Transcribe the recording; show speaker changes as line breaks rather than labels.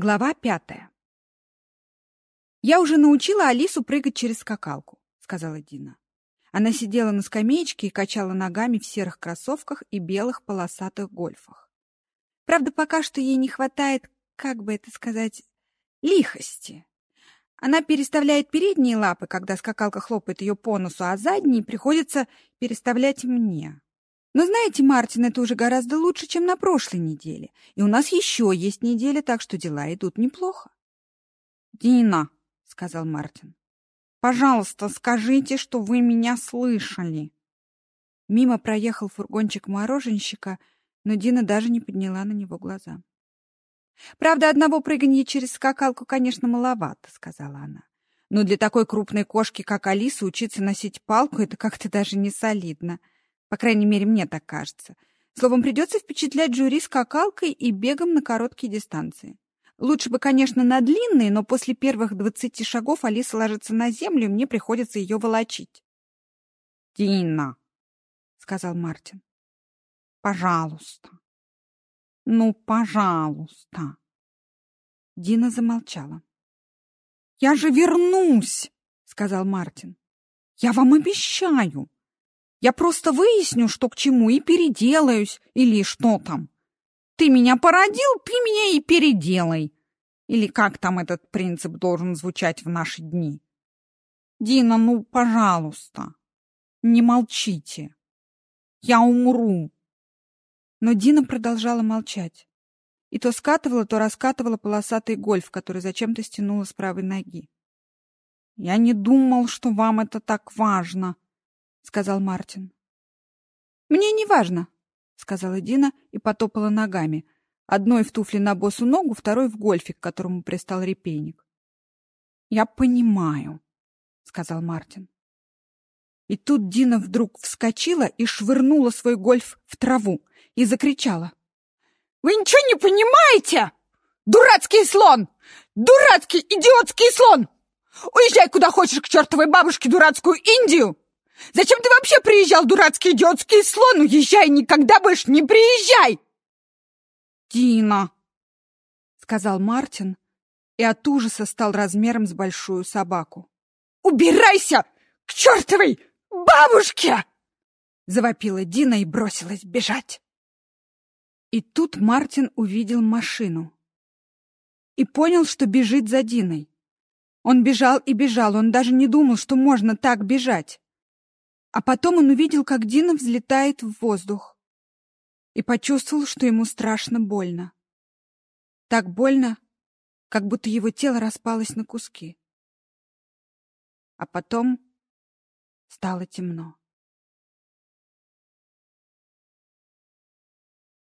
Глава пятая. «Я уже научила Алису прыгать через скакалку», — сказала Дина. Она сидела на скамеечке и качала ногами в серых кроссовках и белых полосатых гольфах. Правда, пока что ей не хватает, как бы это сказать, лихости. Она переставляет передние лапы, когда скакалка хлопает ее по носу, а задние приходится переставлять мне. Но знаете, Мартин, это уже гораздо лучше, чем на прошлой неделе. И у нас еще есть неделя, так что дела идут неплохо.
«Дина», — сказал Мартин, — «пожалуйста, скажите, что вы меня слышали».
Мимо проехал фургончик мороженщика, но Дина даже не подняла на него глаза. «Правда, одного прыгания через скакалку, конечно, маловато», — сказала она. «Но для такой крупной кошки, как Алиса, учиться носить палку — это как-то даже не солидно». По крайней мере, мне так кажется. Словом, придется впечатлять жюри скакалкой и бегом на короткие дистанции. Лучше бы, конечно, на длинные, но после первых двадцати шагов Алиса ложится на землю, и мне приходится ее волочить.
«Дина», — сказал Мартин, — «пожалуйста, ну, пожалуйста».
Дина замолчала.
«Я же вернусь», — сказал Мартин. «Я вам обещаю». Я просто выясню, что к чему, и переделаюсь, или что там. Ты меня породил, ты меня и переделай. Или как там этот принцип должен звучать в наши дни? Дина, ну, пожалуйста, не молчите. Я умру.
Но Дина продолжала молчать. И то скатывала, то раскатывала полосатый гольф, который зачем-то стянула с правой ноги.
Я не думал, что вам это так важно, сказал Мартин.
Мне не важно, сказала Дина и потопала ногами, одной в туфли на босу ногу, второй в гольфе, к которому пристал репейник.
Я понимаю, сказал Мартин.
И тут Дина вдруг вскочила и швырнула свой гольф в траву и закричала:
"Вы ничего не понимаете? Дурацкий слон! Дурацкий идиотский слон! Уезжай куда хочешь к чертовой бабушке дурацкую Индию!" Зачем ты вообще приезжал, дурацкий идиотский слон? Уезжай, никогда больше не приезжай!»
«Дина!» — сказал Мартин, и от ужаса стал размером с большую собаку.
«Убирайся к чертовой бабушке!»
— завопила Дина и бросилась бежать. И тут Мартин увидел машину и понял, что бежит за Диной. Он бежал и бежал, он даже не думал, что можно так бежать. А потом он увидел, как Дина взлетает в воздух и почувствовал, что ему страшно больно. Так больно, как будто его тело распалось на куски. А потом стало темно.